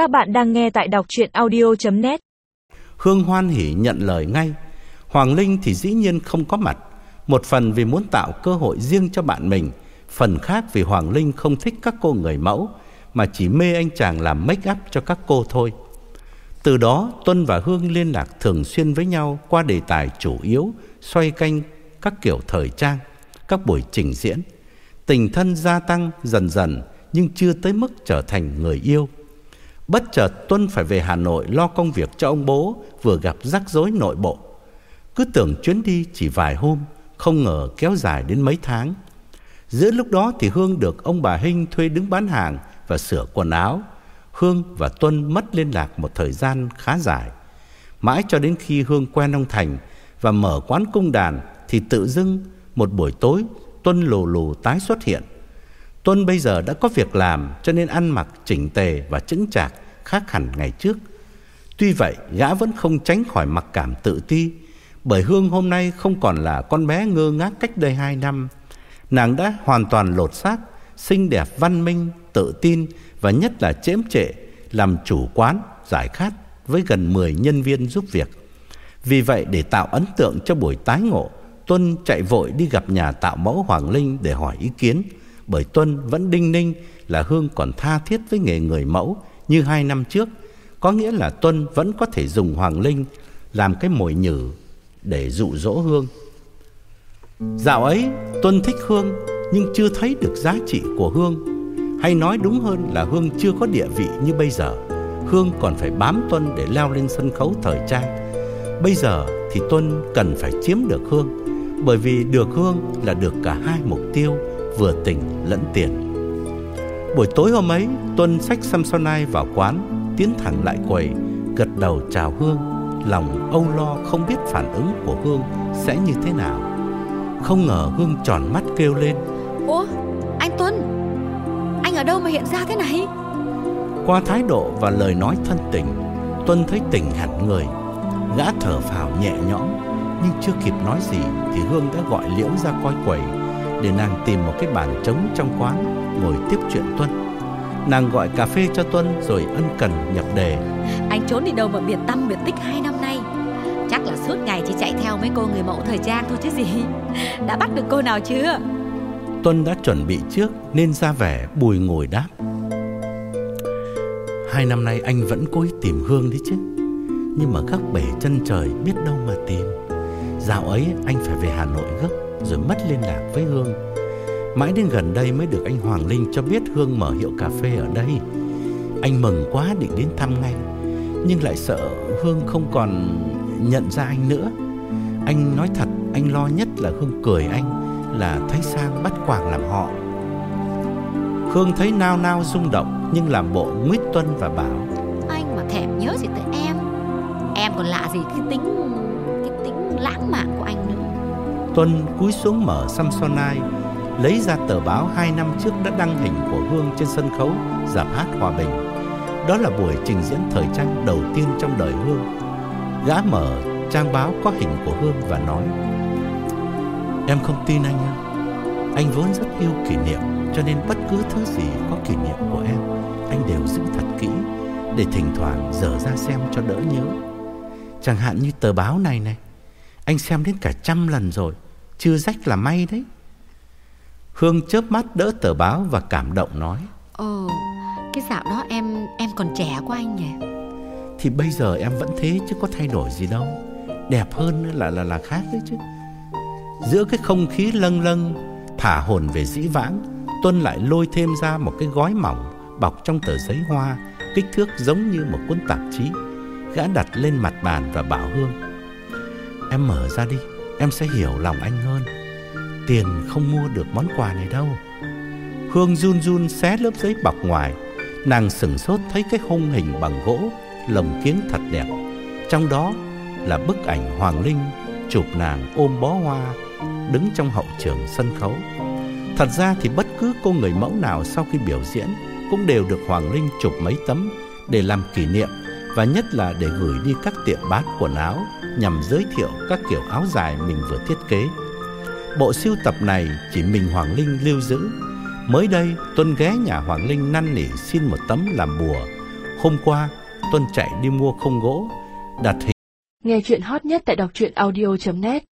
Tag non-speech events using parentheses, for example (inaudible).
Các bạn đang nghe tại đọc chuyện audio.net Hương hoan hỉ nhận lời ngay. Hoàng Linh thì dĩ nhiên không có mặt. Một phần vì muốn tạo cơ hội riêng cho bạn mình, Phần khác vì Hoàng Linh không thích các cô người mẫu, Mà chỉ mê anh chàng làm make up cho các cô thôi. Từ đó, Tuân và Hương liên lạc thường xuyên với nhau Qua đề tài chủ yếu, Xoay canh các kiểu thời trang, Các buổi trình diễn. Tình thân gia tăng dần dần, Nhưng chưa tới mức trở thành người yêu. Bất chợt Tuân phải về Hà Nội lo công việc cho ông bố, Vừa gặp rắc rối nội bộ. Cứ tưởng chuyến đi chỉ vài hôm, Không ngờ kéo dài đến mấy tháng. Giữa lúc đó thì Hương được ông bà Hinh thuê đứng bán hàng Và sửa quần áo. Hương và Tuân mất liên lạc một thời gian khá dài. Mãi cho đến khi Hương quen ông Thành Và mở quán cung đàn Thì tự dưng một buổi tối Tuân lù lù tái xuất hiện. Tuân bây giờ đã có việc làm cho nên ăn mặc chỉnh tề và chững chạc khác hẳn ngày trước. Tuy vậy, gã vẫn không tránh khỏi mặc cảm tự ti, bởi Hương hôm nay không còn là con bé ngơ ngác cách đây hai năm. Nàng đã hoàn toàn lột xác, xinh đẹp văn minh, tự tin và nhất là chễm trệ, làm chủ quán, giải khát với gần 10 nhân viên giúp việc. Vì vậy để tạo ấn tượng cho buổi tái ngộ, Tuân chạy vội đi gặp nhà tạo mẫu Hoàng Linh để hỏi ý kiến bởi Tuân vẫn đinh ninh là Hương còn tha thiết với nghề người mẫu như hai năm trước. Có nghĩa là Tuân vẫn có thể dùng Hoàng Linh làm cái mồi nhử để dụ dỗ Hương. Dạo ấy, Tuân thích Hương nhưng chưa thấy được giá trị của Hương. Hay nói đúng hơn là Hương chưa có địa vị như bây giờ. Hương còn phải bám Tuân để leo lên sân khấu thời trang. Bây giờ thì Tuân cần phải chiếm được Hương, bởi vì được Hương là được cả hai mục tiêu vừa tình lẫn tiền. Buổi tối hôm ấy, Tuân xách Samsonite vào quán, tiến thẳng lại quầy, gật đầu chào Hương, lòng âu lo không biết phản ứng của Hương sẽ như thế nào. Không ngờ Hương tròn mắt kêu lên. Ủa, anh Tuân, anh ở đâu mà hiện ra thế này? Qua thái độ và lời nói thân tình, Tuân thấy tỉnh hẳn người, gã thở phào nhẹ nhõm, nhưng chưa kịp nói gì thì Hương đã gọi Liễu ra coi quầy để nàng tìm một cái bàn trống trong quán ngồi tiếp chuyện Tuân. Nàng gọi cà phê cho Tuân rồi ân cần nhập đề. Anh trốn đi đâu mà biệt tâm biệt tích hai năm nay? Chắc là suốt ngày chỉ chạy theo mấy cô người mẫu thời trang thôi chứ gì. (laughs) Đã bắt được cô nào chưa? Tuân đã chuẩn bị trước nên ra vẻ bùi ngồi đáp. Hai năm nay anh vẫn cố ý tìm Hương đấy chứ. Nhưng mà các bể chân trời biết đâu mà tìm. Dạo ấy anh phải về Hà Nội gấp rồi mất liên lạc với Hương. Mãi đến gần đây mới được anh Hoàng Linh cho biết Hương mở hiệu cà phê ở đây. Anh mừng quá định đến thăm ngay, nhưng lại sợ Hương không còn nhận ra anh nữa. Anh nói thật, anh lo nhất là Hương cười anh là thấy sang bắt quàng làm họ. Hương thấy nao nao rung động nhưng làm bộ nguyết tuân và bảo Anh mà thèm nhớ gì tới em Em còn lạ gì cái tính cái tính lãng mạn của anh Tuân cúi xuống mở Samsonite, Lấy ra tờ báo hai năm trước đã đăng hình của Hương trên sân khấu Giạp hát Hòa Bình. Đó là buổi trình diễn thời trang đầu tiên trong đời Hương. Gã mở trang báo có hình của Hương và nói, Em không tin anh à? Anh vốn rất yêu kỷ niệm, Cho nên bất cứ thứ gì có kỷ niệm của em, Anh đều giữ thật kỹ Để thỉnh thoảng dở ra xem cho đỡ nhớ. Chẳng hạn như tờ báo này này, Anh xem đến cả trăm lần rồi. Chưa rách là may đấy. Hương chớp mắt đỡ tờ báo và cảm động nói. Ồ, cái dạo đó em em còn trẻ quá anh nhỉ? Thì bây giờ em vẫn thế chứ có thay đổi gì đâu. Đẹp hơn là là là khác đấy chứ. Giữa cái không khí lâng lâng Thả hồn về dĩ vãng Tuân lại lôi thêm ra một cái gói mỏng Bọc trong tờ giấy hoa Kích thước giống như một cuốn tạp chí Gã đặt lên mặt bàn và bảo Hương Em mở ra đi Em sẽ hiểu lòng anh hơn. Tiền không mua được món quà này đâu. Hương run run xé lớp giấy bọc ngoài. Nàng sửng sốt thấy cái khung hình bằng gỗ, Lồng kiếng thật đẹp. Trong đó là bức ảnh Hoàng Linh Chụp nàng ôm bó hoa, Đứng trong hậu trường sân khấu. Thật ra thì bất cứ cô người mẫu nào Sau khi biểu diễn Cũng đều được Hoàng Linh chụp mấy tấm Để làm kỷ niệm và nhất là để gửi đi các tiệm bán quần áo Nhằm giới thiệu các kiểu áo dài mình vừa thiết kế Bộ siêu tập này chỉ mình Hoàng Linh lưu giữ. Mới đây, Tuân ghé nhà Hoàng Linh năn nỉ xin một tấm làm bùa. Hôm qua, Tuân chạy đi mua không gỗ, đặt hình Nghe chuyện hot nhất tại đọc truyện audio.net